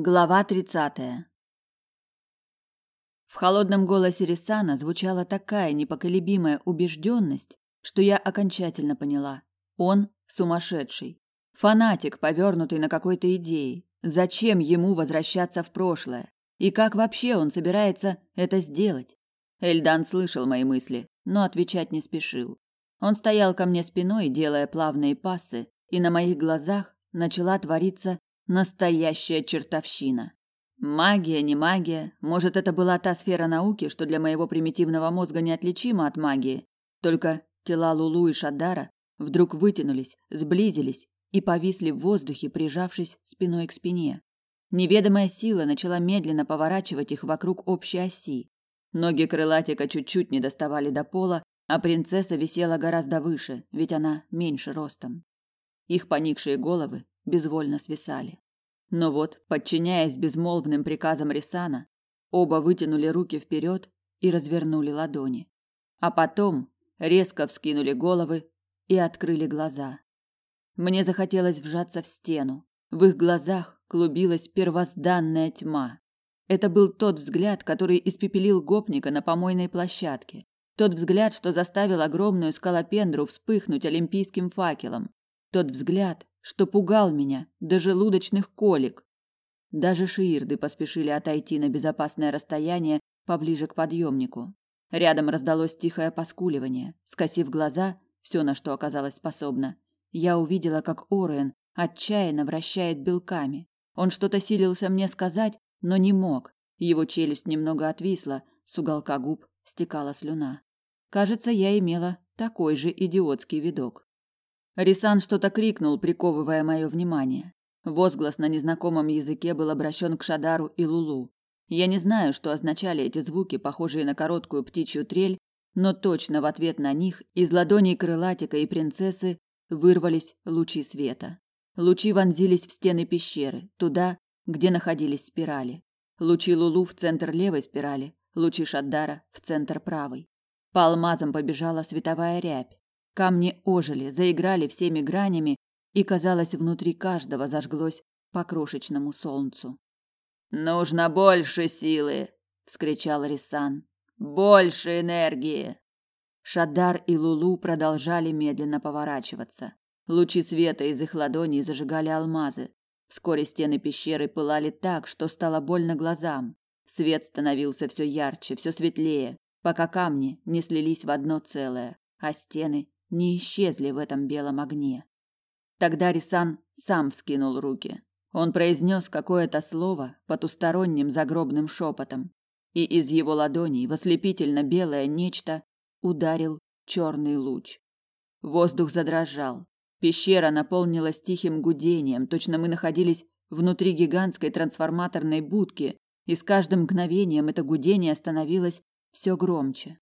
Глава 30. В холодном голосе Рисана звучала такая непоколебимая убежденность, что я окончательно поняла. Он сумасшедший. Фанатик, повернутый на какой-то идее. Зачем ему возвращаться в прошлое? И как вообще он собирается это сделать? Эльдан слышал мои мысли, но отвечать не спешил. Он стоял ко мне спиной, делая плавные пассы, и на моих глазах начала твориться Настоящая чертовщина. Магия, не магия. Может, это была та сфера науки, что для моего примитивного мозга неотличима от магии. Только тела Лулу и Шадара вдруг вытянулись, сблизились и повисли в воздухе, прижавшись спиной к спине. Неведомая сила начала медленно поворачивать их вокруг общей оси. Ноги крылатика чуть-чуть не доставали до пола, а принцесса висела гораздо выше, ведь она меньше ростом. Их поникшие головы безвольно свисали. Но вот, подчиняясь безмолвным приказам Рисана, оба вытянули руки вперед и развернули ладони. А потом резко вскинули головы и открыли глаза. Мне захотелось вжаться в стену. В их глазах клубилась первозданная тьма. Это был тот взгляд, который испепелил гопника на помойной площадке. Тот взгляд, что заставил огромную скалопендру вспыхнуть олимпийским факелом. Тот взгляд, что пугал меня до желудочных колик. Даже шиирды поспешили отойти на безопасное расстояние поближе к подъемнику. Рядом раздалось тихое поскуливание. Скосив глаза, все, на что оказалась способна, я увидела, как Орен отчаянно вращает белками. Он что-то силился мне сказать, но не мог. Его челюсть немного отвисла, с уголка губ стекала слюна. Кажется, я имела такой же идиотский видок. Рисан что-то крикнул, приковывая мое внимание. Возглас на незнакомом языке был обращен к Шадару и Лулу. Я не знаю, что означали эти звуки, похожие на короткую птичью трель, но точно в ответ на них из ладоней крылатика и принцессы вырвались лучи света. Лучи вонзились в стены пещеры, туда, где находились спирали. Лучи Лулу в центр левой спирали, лучи Шаддара в центр правой. По алмазам побежала световая рябь. Камни ожили, заиграли всеми гранями, и, казалось, внутри каждого зажглось по крошечному солнцу. «Нужно больше силы!» — вскричал Рисан. «Больше энергии!» Шадар и Лулу продолжали медленно поворачиваться. Лучи света из их ладоней зажигали алмазы. Вскоре стены пещеры пылали так, что стало больно глазам. Свет становился все ярче, все светлее, пока камни не слились в одно целое, а стены не исчезли в этом белом огне. Тогда Рисан сам вскинул руки. Он произнес какое-то слово потусторонним загробным шепотом, и из его ладоней в ослепительно белое нечто ударил черный луч. Воздух задрожал. Пещера наполнилась тихим гудением, точно мы находились внутри гигантской трансформаторной будки, и с каждым мгновением это гудение становилось все громче.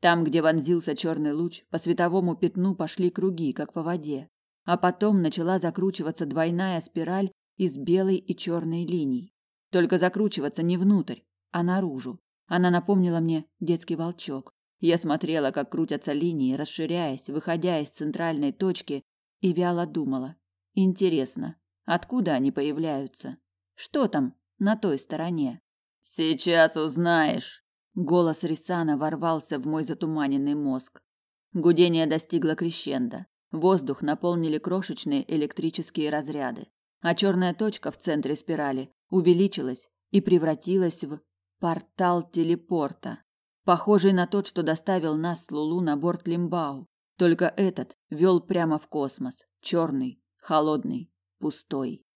Там, где вонзился черный луч, по световому пятну пошли круги, как по воде, а потом начала закручиваться двойная спираль из белой и черной линий. Только закручиваться не внутрь, а наружу. Она напомнила мне детский волчок. Я смотрела, как крутятся линии, расширяясь, выходя из центральной точки, и вяло думала: интересно, откуда они появляются? Что там на той стороне? Сейчас узнаешь, Голос Рисана ворвался в мой затуманенный мозг. Гудение достигло крещенда. Воздух наполнили крошечные электрические разряды, а черная точка в центре спирали увеличилась и превратилась в портал телепорта, похожий на тот, что доставил нас с Лулу на борт Лимбау. Только этот вел прямо в космос, черный, холодный, пустой.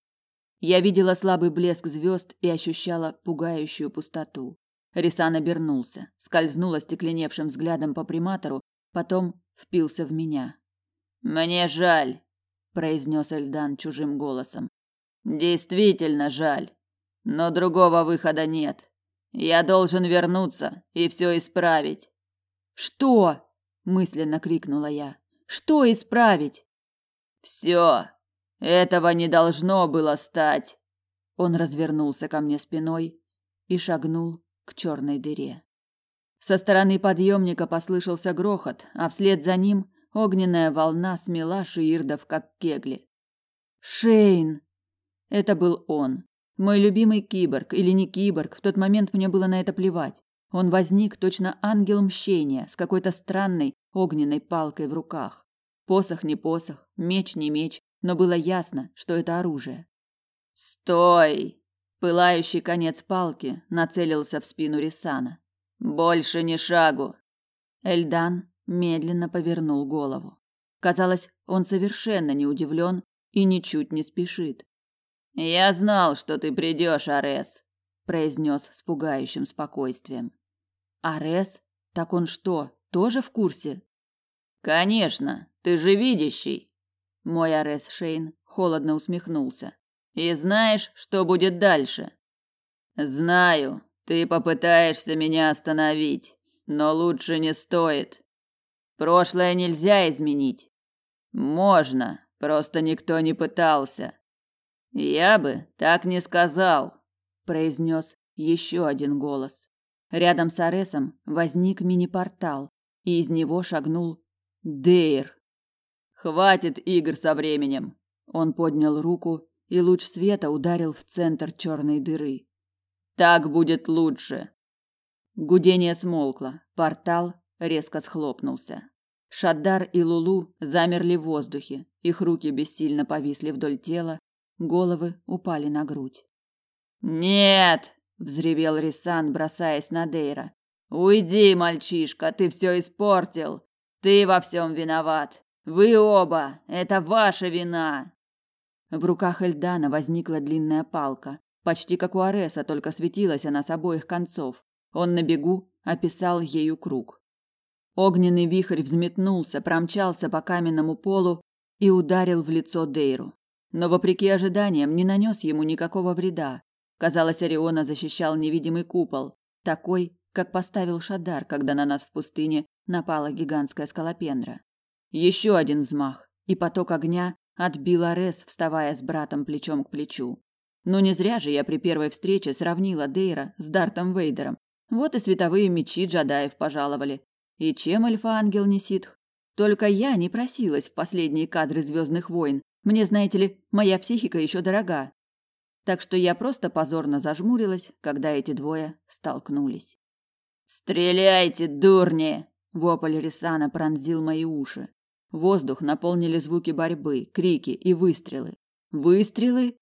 Я видела слабый блеск звезд и ощущала пугающую пустоту. Рисан обернулся, скользнул остекленевшим взглядом по приматору, потом впился в меня. «Мне жаль», — произнес Эльдан чужим голосом. «Действительно жаль. Но другого выхода нет. Я должен вернуться и все исправить». «Что?» — мысленно крикнула я. «Что исправить?» «Все. Этого не должно было стать». Он развернулся ко мне спиной и шагнул к черной дыре. Со стороны подъемника послышался грохот, а вслед за ним огненная волна смела шиирдов, как кегли. «Шейн!» Это был он. Мой любимый киборг или не киборг, в тот момент мне было на это плевать. Он возник точно ангел мщения с какой-то странной огненной палкой в руках. Посох не посох, меч не меч, но было ясно, что это оружие. «Стой!» Пылающий конец палки нацелился в спину Рисана. «Больше ни шагу!» Эльдан медленно повернул голову. Казалось, он совершенно не удивлен и ничуть не спешит. «Я знал, что ты придешь, Арес», – произнес с пугающим спокойствием. «Арес? Так он что, тоже в курсе?» «Конечно, ты же видящий!» Мой Арес Шейн холодно усмехнулся. И знаешь, что будет дальше? Знаю, ты попытаешься меня остановить, но лучше не стоит. Прошлое нельзя изменить. Можно, просто никто не пытался. Я бы так не сказал, произнес еще один голос. Рядом с Аресом возник мини-портал, и из него шагнул Дейр. Хватит игр со временем. Он поднял руку и луч света ударил в центр черной дыры. Так будет лучше. Гудение смолкло, портал резко схлопнулся. Шаддар и Лулу замерли в воздухе, их руки бессильно повисли вдоль тела, головы упали на грудь. «Нет!» – взревел Рисан, бросаясь на Дейра. «Уйди, мальчишка, ты все испортил! Ты во всем виноват! Вы оба! Это ваша вина!» В руках Эльдана возникла длинная палка, почти как у Ареса, только светилась она с обоих концов. Он на бегу описал ею круг. Огненный вихрь взметнулся, промчался по каменному полу и ударил в лицо Дейру. Но вопреки ожиданиям не нанес ему никакого вреда. Казалось, Ориона защищал невидимый купол, такой, как поставил Шадар, когда на нас в пустыне напала гигантская скалопендра. Еще один взмах, и поток огня отбил Арес, вставая с братом плечом к плечу. Но не зря же я при первой встрече сравнила Дейра с Дартом Вейдером. Вот и световые мечи джадаев пожаловали. И чем Альфа-ангел не ситх? Только я не просилась в последние кадры Звездных войн. Мне, знаете ли, моя психика еще дорога. Так что я просто позорно зажмурилась, когда эти двое столкнулись. «Стреляйте, дурни!» Вопль Рисана пронзил мои уши. Воздух наполнили звуки борьбы, крики и выстрелы. Выстрелы?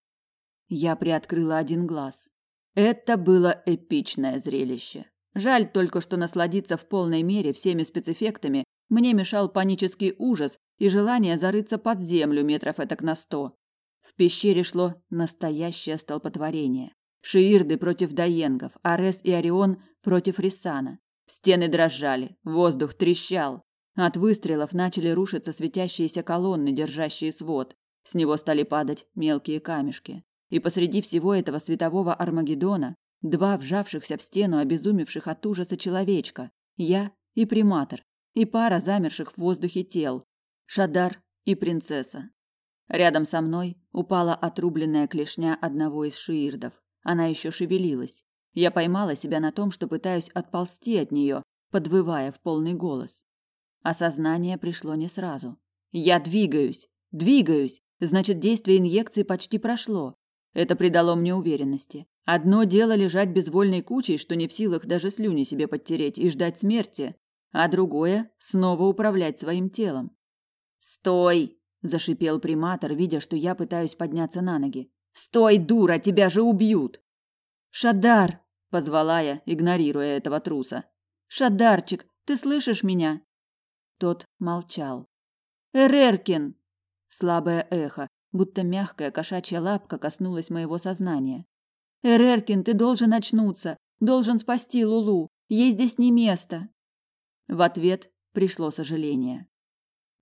Я приоткрыла один глаз. Это было эпичное зрелище. Жаль только, что насладиться в полной мере всеми спецэффектами мне мешал панический ужас и желание зарыться под землю метров этак на сто. В пещере шло настоящее столпотворение. Шиирды против Даенгов, Арес и Орион против Рисана. Стены дрожали, воздух трещал. От выстрелов начали рушиться светящиеся колонны, держащие свод. С него стали падать мелкие камешки. И посреди всего этого светового Армагеддона два вжавшихся в стену обезумевших от ужаса человечка, я и приматор, и пара замерших в воздухе тел, Шадар и принцесса. Рядом со мной упала отрубленная клешня одного из шиирдов. Она еще шевелилась. Я поймала себя на том, что пытаюсь отползти от нее, подвывая в полный голос. Осознание пришло не сразу. Я двигаюсь, двигаюсь. Значит, действие инъекции почти прошло. Это придало мне уверенности. Одно дело лежать безвольной кучей, что не в силах даже слюни себе подтереть и ждать смерти, а другое снова управлять своим телом. "Стой!" зашипел приматор, видя, что я пытаюсь подняться на ноги. "Стой, дура, тебя же убьют!" "Шадар!" позвала я, игнорируя этого труса. "Шадарчик, ты слышишь меня?" Тот молчал. «Эреркин!» Слабое эхо, будто мягкая кошачья лапка коснулась моего сознания. «Эреркин, ты должен очнуться! Должен спасти Лулу! Ей здесь не место!» В ответ пришло сожаление.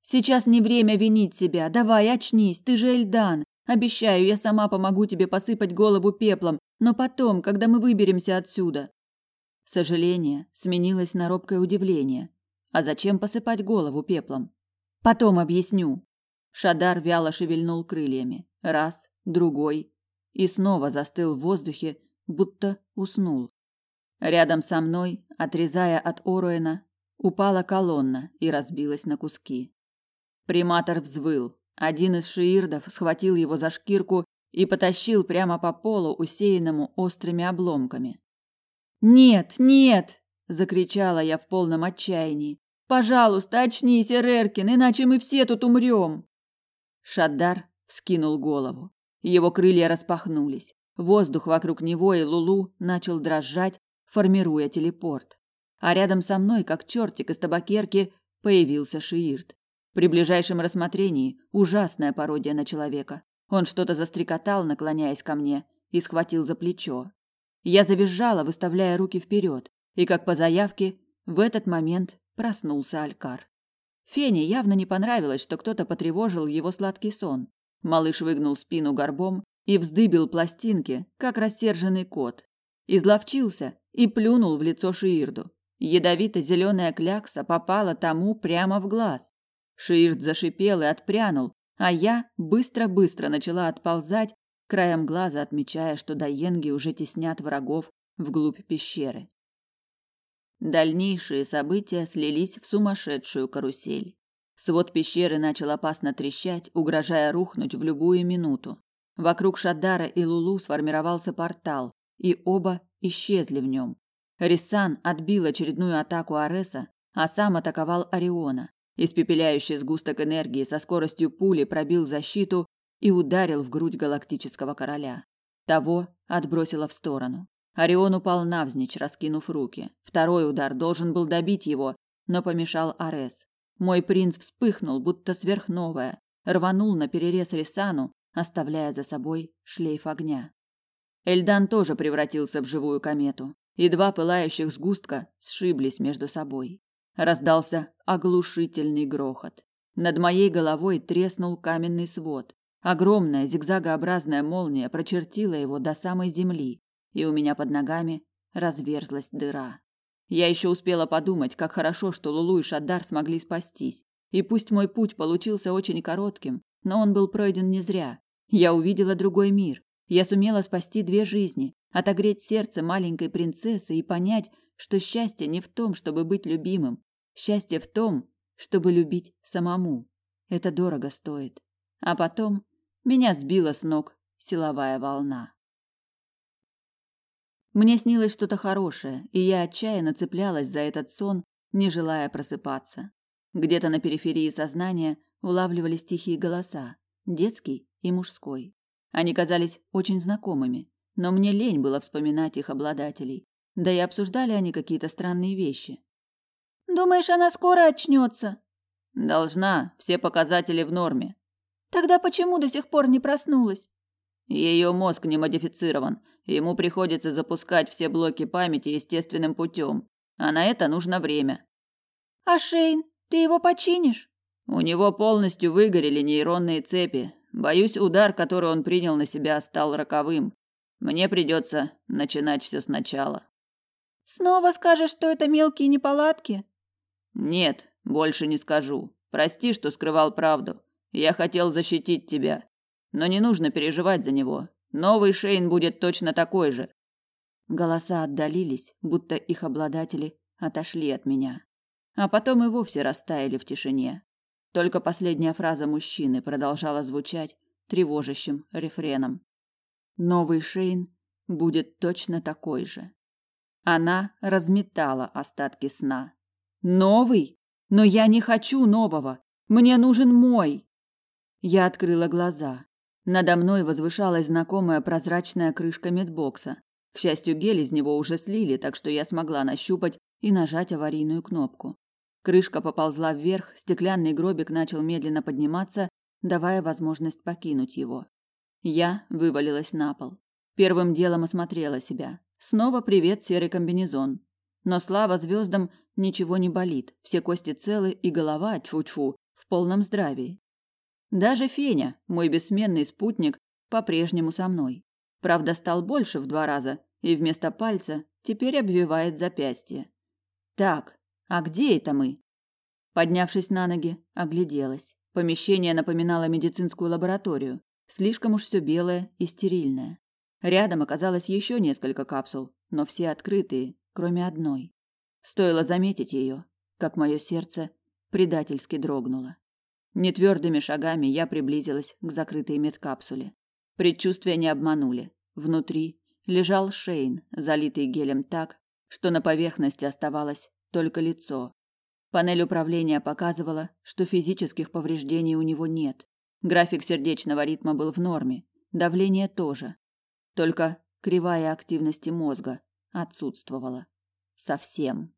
«Сейчас не время винить себя. Давай, очнись, ты же Эльдан. Обещаю, я сама помогу тебе посыпать голову пеплом, но потом, когда мы выберемся отсюда». Сожаление сменилось на робкое удивление. А зачем посыпать голову пеплом? Потом объясню. Шадар вяло шевельнул крыльями. Раз, другой. И снова застыл в воздухе, будто уснул. Рядом со мной, отрезая от Оруэна, упала колонна и разбилась на куски. Приматор взвыл. Один из шиирдов схватил его за шкирку и потащил прямо по полу, усеянному острыми обломками. «Нет, нет!» – закричала я в полном отчаянии. «Пожалуйста, очнись, Эреркин, иначе мы все тут умрем!» Шаддар вскинул голову. Его крылья распахнулись. Воздух вокруг него и Лулу начал дрожать, формируя телепорт. А рядом со мной, как чертик из табакерки, появился Шиирт. При ближайшем рассмотрении ужасная пародия на человека. Он что-то застрекотал, наклоняясь ко мне, и схватил за плечо. Я завизжала, выставляя руки вперед, и, как по заявке, в этот момент проснулся Алькар. Фене явно не понравилось, что кто-то потревожил его сладкий сон. Малыш выгнул спину горбом и вздыбил пластинки, как рассерженный кот. Изловчился и плюнул в лицо Шиирду. Ядовито-зеленая клякса попала тому прямо в глаз. Шиирд зашипел и отпрянул, а я быстро-быстро начала отползать, краем глаза отмечая, что даенги уже теснят врагов вглубь пещеры. Дальнейшие события слились в сумасшедшую карусель. Свод пещеры начал опасно трещать, угрожая рухнуть в любую минуту. Вокруг Шадара и Лулу сформировался портал, и оба исчезли в нем. Рисан отбил очередную атаку Ареса, а сам атаковал Ориона. Испепеляющий сгусток энергии со скоростью пули пробил защиту и ударил в грудь галактического короля. Того отбросило в сторону. Орион упал навзничь, раскинув руки. Второй удар должен был добить его, но помешал Арес. Мой принц вспыхнул, будто сверхновая, рванул на перерез Рисану, оставляя за собой шлейф огня. Эльдан тоже превратился в живую комету, и два пылающих сгустка сшиблись между собой. Раздался оглушительный грохот. Над моей головой треснул каменный свод. Огромная зигзагообразная молния прочертила его до самой земли, и у меня под ногами разверзлась дыра. Я еще успела подумать, как хорошо, что Лулу и Шаддар смогли спастись. И пусть мой путь получился очень коротким, но он был пройден не зря. Я увидела другой мир. Я сумела спасти две жизни, отогреть сердце маленькой принцессы и понять, что счастье не в том, чтобы быть любимым, Счастье в том, чтобы любить самому. Это дорого стоит. А потом меня сбила с ног силовая волна. Мне снилось что-то хорошее, и я отчаянно цеплялась за этот сон, не желая просыпаться. Где-то на периферии сознания улавливались тихие голоса, детский и мужской. Они казались очень знакомыми, но мне лень было вспоминать их обладателей. Да и обсуждали они какие-то странные вещи. Думаешь, она скоро очнется? Должна, все показатели в норме. Тогда почему до сих пор не проснулась? Ее мозг не модифицирован. Ему приходится запускать все блоки памяти естественным путем, а на это нужно время. А Шейн, ты его починишь? У него полностью выгорели нейронные цепи. Боюсь, удар, который он принял на себя, стал роковым. Мне придется начинать все сначала. Снова скажешь, что это мелкие неполадки? Нет, больше не скажу. Прости, что скрывал правду. Я хотел защитить тебя, но не нужно переживать за него. Новый Шейн будет точно такой же. Голоса отдалились, будто их обладатели отошли от меня, а потом и вовсе растаяли в тишине. Только последняя фраза мужчины продолжала звучать тревожащим рефреном. Новый Шейн будет точно такой же. Она разметала остатки сна. Новый? Но я не хочу нового. Мне нужен мой. Я открыла глаза. Надо мной возвышалась знакомая прозрачная крышка медбокса. К счастью, гель из него уже слили, так что я смогла нащупать и нажать аварийную кнопку. Крышка поползла вверх, стеклянный гробик начал медленно подниматься, давая возможность покинуть его. Я вывалилась на пол. Первым делом осмотрела себя. Снова привет, серый комбинезон. Но слава звездам, ничего не болит, все кости целы и голова, тьфу-тьфу, в полном здравии. Даже Феня, мой бессменный спутник, по-прежнему со мной. Правда, стал больше в два раза, и вместо пальца теперь обвивает запястье. Так, а где это мы? Поднявшись на ноги, огляделась. Помещение напоминало медицинскую лабораторию, слишком уж все белое и стерильное. Рядом оказалось еще несколько капсул, но все открытые, кроме одной. Стоило заметить ее, как мое сердце предательски дрогнуло. Нетвердыми шагами я приблизилась к закрытой медкапсуле. Предчувствия не обманули. Внутри лежал Шейн, залитый гелем так, что на поверхности оставалось только лицо. Панель управления показывала, что физических повреждений у него нет. График сердечного ритма был в норме, давление тоже. Только кривая активности мозга отсутствовала. Совсем.